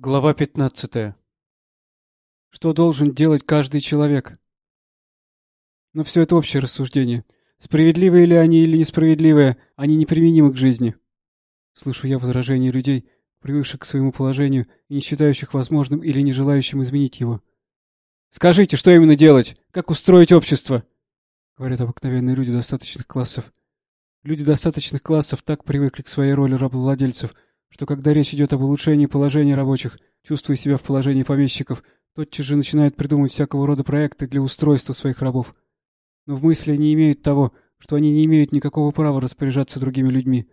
Глава 15. Что должен делать каждый человек? Но все это общее рассуждение. Справедливые ли они или несправедливые, они неприменимы к жизни. Слышу я возражения людей, привыкших к своему положению и не считающих возможным или не желающим изменить его. «Скажите, что именно делать? Как устроить общество?» Говорят обыкновенные люди достаточных классов. Люди достаточных классов так привыкли к своей роли рабовладельцев – что когда речь идет об улучшении положения рабочих, чувствуя себя в положении помещиков, тотчас же начинают придумывать всякого рода проекты для устройства своих рабов. Но в мысли не имеют того, что они не имеют никакого права распоряжаться другими людьми.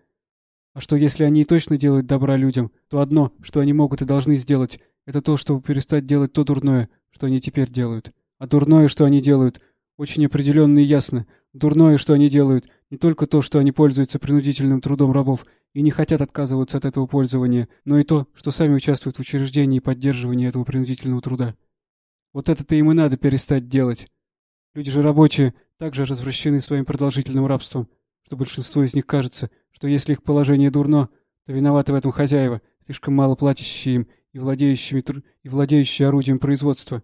А что если они и точно делают добра людям, то одно, что они могут и должны сделать, это то, чтобы перестать делать то дурное, что они теперь делают. А дурное, что они делают, очень определенно и ясно. Дурное, что они делают, не только то, что они пользуются принудительным трудом рабов и не хотят отказываться от этого пользования, но и то, что сами участвуют в учреждении и поддерживании этого принудительного труда. Вот это-то им и надо перестать делать. Люди же рабочие также развращены своим продолжительным рабством, что большинству из них кажется, что если их положение дурно, то виноваты в этом хозяева, слишком мало платящие им и владеющими и владеющие орудием производства.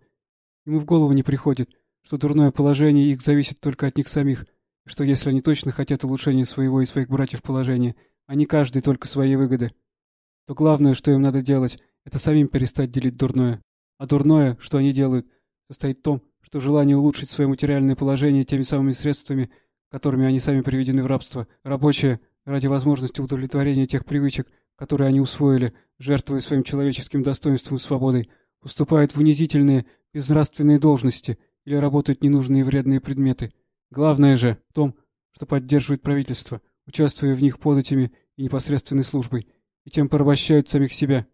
Ему в голову не приходит, что дурное положение их зависит только от них самих, и что если они точно хотят улучшения своего и своих братьев положения – а не каждый только свои выгоды. То главное, что им надо делать, это самим перестать делить дурное. А дурное, что они делают, состоит в том, что желание улучшить свое материальное положение теми самыми средствами, которыми они сами приведены в рабство, рабочие, ради возможности удовлетворения тех привычек, которые они усвоили, жертвуя своим человеческим достоинством и свободой, уступают в унизительные, безнравственные должности или работают ненужные вредные предметы. Главное же в том, что поддерживает правительство, участвуя в них податями и непосредственной службой, и тем порабощают самих себя.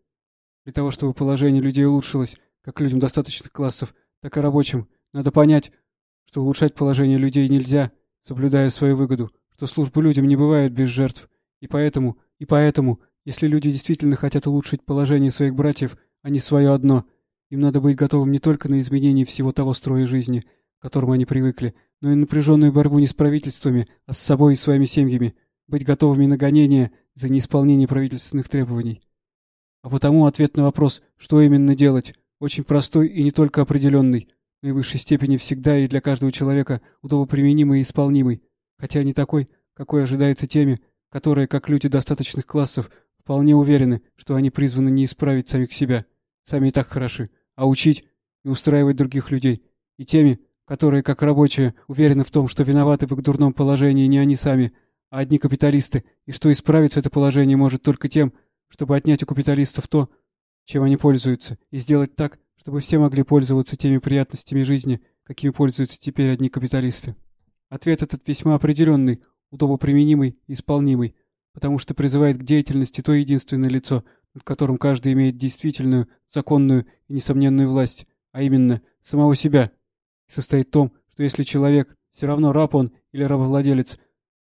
Для того, чтобы положение людей улучшилось, как людям достаточных классов, так и рабочим, надо понять, что улучшать положение людей нельзя, соблюдая свою выгоду, что служба людям не бывает без жертв, и поэтому, и поэтому, если люди действительно хотят улучшить положение своих братьев, а не свое одно, им надо быть готовым не только на изменение всего того строя жизни, к которому они привыкли, но и напряженную борьбу не с правительствами, а с собой и своими семьями, быть готовыми на гонения за неисполнение правительственных требований. А потому ответ на вопрос, что именно делать, очень простой и не только определенный, но и в высшей степени всегда и для каждого человека удобоприменимый и исполнимый, хотя не такой, какой ожидается теми, которые, как люди достаточных классов, вполне уверены, что они призваны не исправить самих себя, сами и так хороши, а учить и устраивать других людей, и теми, которые, как рабочие, уверены в том, что виноваты в их дурном положении не они сами, а одни капиталисты, и что исправить это положение может только тем, чтобы отнять у капиталистов то, чем они пользуются, и сделать так, чтобы все могли пользоваться теми приятностями жизни, какими пользуются теперь одни капиталисты. Ответ этот весьма определенный, удобоприменимый и исполнимый, потому что призывает к деятельности то единственное лицо, над которым каждый имеет действительную, законную и несомненную власть, а именно самого себя, состоит в том, что если человек, все равно раб он или рабовладелец,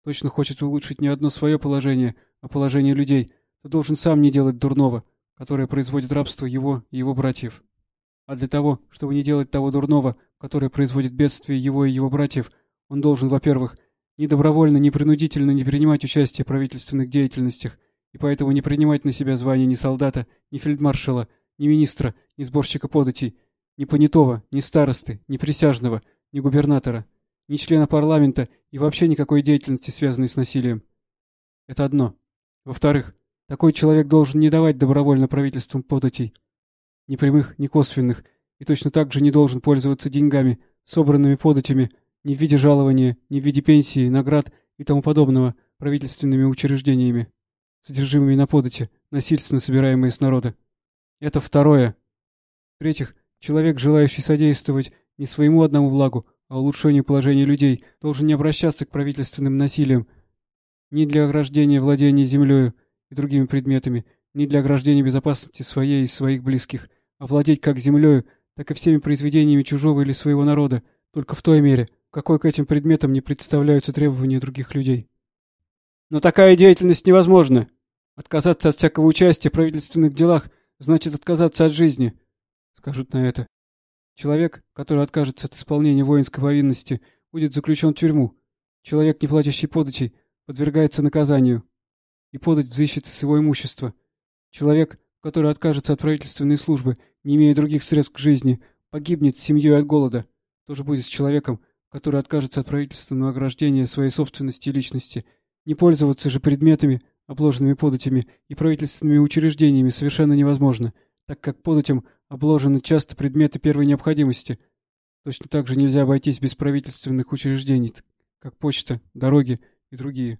точно хочет улучшить не одно свое положение, а положение людей, то должен сам не делать дурного, которое производит рабство его и его братьев. А для того, чтобы не делать того дурного, которое производит бедствие его и его братьев, он должен, во-первых, ни добровольно, ни принудительно не принимать участие в правительственных деятельностях, и поэтому не принимать на себя звание ни солдата, ни фельдмаршала, ни министра, ни сборщика податей, ни понятого, ни старосты, ни присяжного, ни губернатора, ни члена парламента и вообще никакой деятельности, связанной с насилием. Это одно. Во-вторых, такой человек должен не давать добровольно правительствам податей. Ни прямых, ни косвенных. И точно так же не должен пользоваться деньгами, собранными податями, ни в виде жалования, ни в виде пенсии, наград и тому подобного правительственными учреждениями, содержимыми на подате, насильственно собираемые с народа. Это второе. В-третьих, человек, желающий содействовать не своему одному благу, о улучшении положения людей должен не обращаться к правительственным насилиям ни для ограждения владения землею и другими предметами, ни для ограждения безопасности своей и своих близких, а владеть как землею, так и всеми произведениями чужого или своего народа, только в той мере, какой к этим предметам не представляются требования других людей. Но такая деятельность невозможна. Отказаться от всякого участия в правительственных делах значит отказаться от жизни, скажут на это. Человек, который откажется от исполнения воинской повинности, будет заключен в тюрьму. Человек, не платящий податей, подвергается наказанию. И подать взыщется с его имущества. Человек, который откажется от правительственной службы, не имея других средств к жизни, погибнет с семьей от голода, тоже будет с человеком, который откажется от правительственного ограждения своей собственности и личности. Не пользоваться же предметами, обложенными податями и правительственными учреждениями совершенно невозможно, так как податям обложены часто предметы первой необходимости. Точно так же нельзя обойтись без правительственных учреждений, как почта, дороги и другие.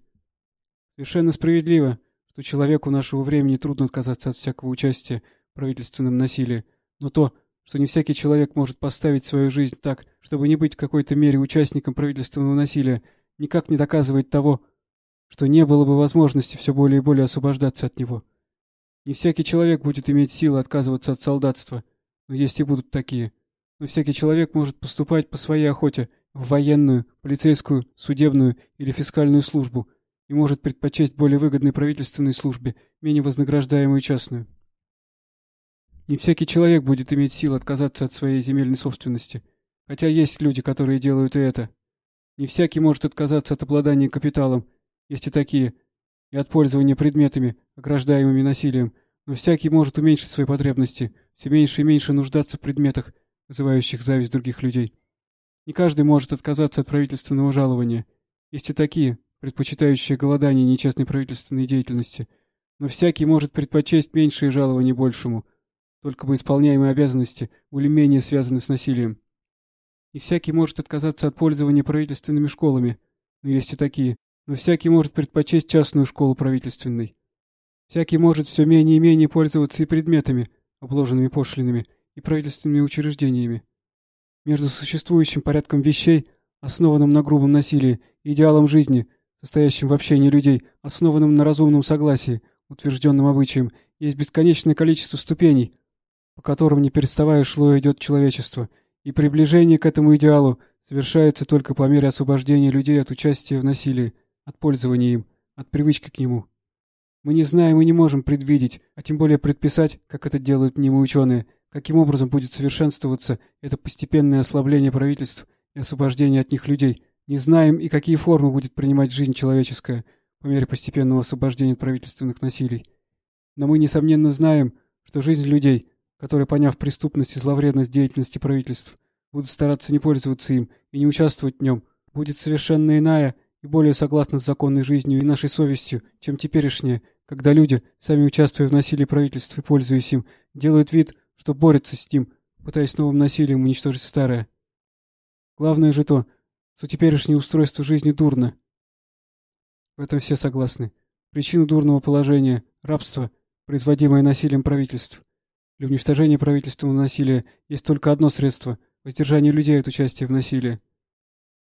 Совершенно справедливо, что человеку нашего времени трудно отказаться от всякого участия в правительственном насилии, но то, что не всякий человек может поставить свою жизнь так, чтобы не быть в какой-то мере участником правительственного насилия, никак не доказывает того, что не было бы возможности все более и более освобождаться от него. Не всякий человек будет иметь силы отказываться от солдатства, но есть и будут такие. Но всякий человек может поступать по своей охоте в военную, полицейскую, судебную или фискальную службу и может предпочесть более выгодной правительственной службе, менее вознаграждаемую частную. Не всякий человек будет иметь сил отказаться от своей земельной собственности, хотя есть люди, которые делают и это. Не всякий может отказаться от обладания капиталом, есть и такие, и от пользования предметами, ограждаемыми насилием, но всякий может уменьшить свои потребности, все меньше и меньше нуждаться в предметах, вызывающих зависть других людей. Не каждый может отказаться от правительственного жалования. Есть и такие, предпочитающие голодание нечестной правительственной деятельности, но всякий может предпочесть меньшее жалование большему – только бы исполняемые обязанности были менее связаны с насилием. И всякий может отказаться от пользования правительственными школами, но есть и такие, но всякий может предпочесть частную школу правительственной. Всякий может все менее и менее пользоваться и предметами, обложенными пошлинами, и правительственными учреждениями. Между существующим порядком вещей, основанным на грубом насилии, и идеалом жизни, состоящим в общении людей, основанным на разумном согласии, утвержденным обычаем, есть бесконечное количество ступеней, по которым не переставая шло идет человечество, и приближение к этому идеалу совершается только по мере освобождения людей от участия в насилии, от пользования им, от привычки к нему. Мы не знаем и не можем предвидеть, а тем более предписать, как это делают мнимые ученые, каким образом будет совершенствоваться это постепенное ослабление правительств и освобождение от них людей. Не знаем и какие формы будет принимать жизнь человеческая по мере постепенного освобождения от правительственных насилий. Но мы, несомненно, знаем, что жизнь людей – которые, поняв преступность и зловредность деятельности правительств, будут стараться не пользоваться им и не участвовать в нем, будет совершенно иная и более согласна с законной жизнью и нашей совестью, чем теперешняя, когда люди, сами участвуя в насилии правительства и пользуясь им, делают вид, что борются с ним, пытаясь новым насилием уничтожить старое. Главное же то, что теперешнее устройство жизни дурно. В этом все согласны. Причина дурного положения – рабство, производимое насилием правительств – для уничтожения правительственного насилия есть только одно средство – воздержание людей от участия в насилии.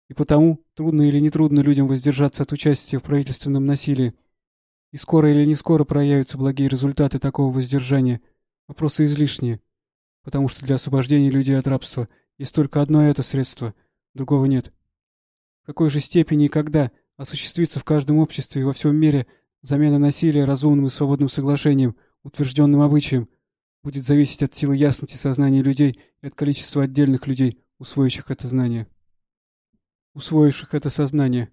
И потому, трудно или нетрудно людям воздержаться от участия в правительственном насилии. И скоро или не скоро проявятся благие результаты такого воздержания. Вопросы излишние. Потому что для освобождения людей от рабства есть только одно это средство, другого нет. В какой же степени и когда осуществится в каждом обществе и во всем мире замена насилия разумным и свободным соглашением, утвержденным обычаем – будет зависеть от силы ясности сознания людей и от количества отдельных людей, усвоивших это знание. Усвоивших это сознание.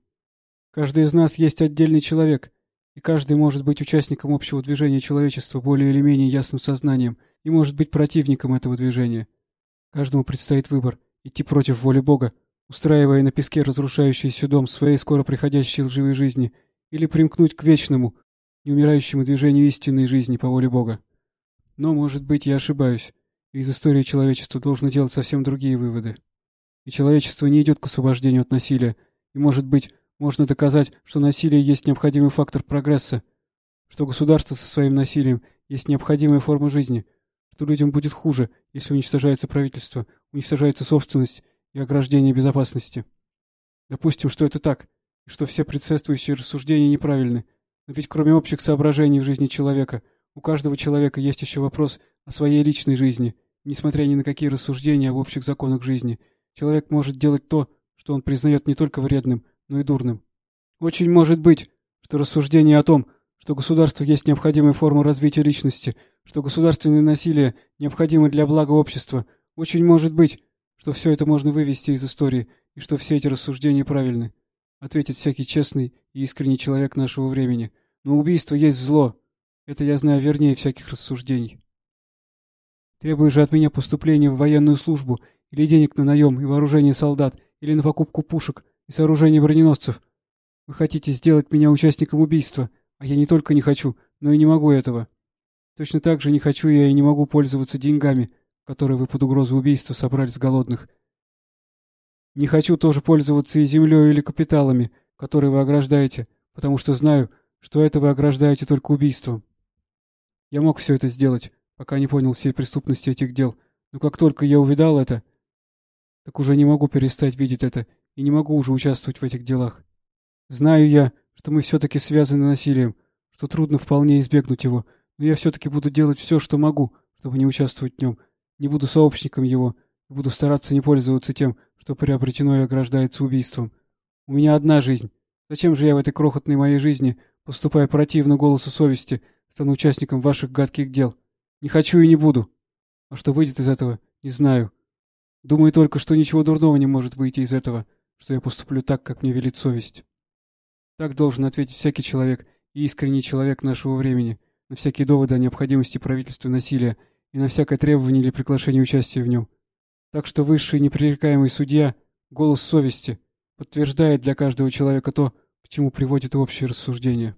Каждый из нас есть отдельный человек, и каждый может быть участником общего движения человечества более или менее ясным сознанием и может быть противником этого движения. Каждому предстоит выбор – идти против воли Бога, устраивая на песке разрушающийся дом своей скоро приходящей лживой жизни, или примкнуть к вечному, неумирающему движению истинной жизни по воле Бога. Но, может быть, я ошибаюсь, и из истории человечества должно делать совсем другие выводы. И человечество не идет к освобождению от насилия, и, может быть, можно доказать, что насилие есть необходимый фактор прогресса, что государство со своим насилием есть необходимая форма жизни, что людям будет хуже, если уничтожается правительство, уничтожается собственность и ограждение безопасности. Допустим, что это так, и что все предшествующие рассуждения неправильны, но ведь кроме общих соображений в жизни человека – у каждого человека есть еще вопрос о своей личной жизни. Несмотря ни на какие рассуждения об общих законах жизни, человек может делать то, что он признает не только вредным, но и дурным. Очень может быть, что рассуждение о том, что государство есть необходимая форма развития личности, что государственное насилие необходимо для блага общества, очень может быть, что все это можно вывести из истории, и что все эти рассуждения правильны. Ответит всякий честный и искренний человек нашего времени. Но убийство есть зло, Это я знаю вернее всяких рассуждений. Требуя же от меня поступления в военную службу или денег на наем и вооружение солдат, или на покупку пушек и сооружение броненосцев, вы хотите сделать меня участником убийства, а я не только не хочу, но и не могу этого. Точно так же не хочу я и не могу пользоваться деньгами, которые вы под угрозу убийства собрали с голодных. Не хочу тоже пользоваться и землей или капиталами, которые вы ограждаете, потому что знаю, что это вы ограждаете только убийством. Я мог все это сделать, пока не понял всей преступности этих дел, но как только я увидал это, так уже не могу перестать видеть это и не могу уже участвовать в этих делах. Знаю я, что мы все-таки связаны насилием, что трудно вполне избегнуть его, но я все-таки буду делать все, что могу, чтобы не участвовать в нем, не буду сообщником его, и буду стараться не пользоваться тем, что приобретено и ограждается убийством. У меня одна жизнь. Зачем же я в этой крохотной моей жизни, поступая противно голосу совести, стану участником ваших гадких дел? Не хочу и не буду. А что выйдет из этого, не знаю. Думаю только, что ничего дурного не может выйти из этого, что я поступлю так, как мне велит совесть. Так должен ответить всякий человек и искренний человек нашего времени на всякие доводы о необходимости правительства насилия и на всякое требование или приглашение участия в нем. Так что высший непререкаемый судья, голос совести, подтверждает для каждого человека то, к чему приводит общее рассуждение.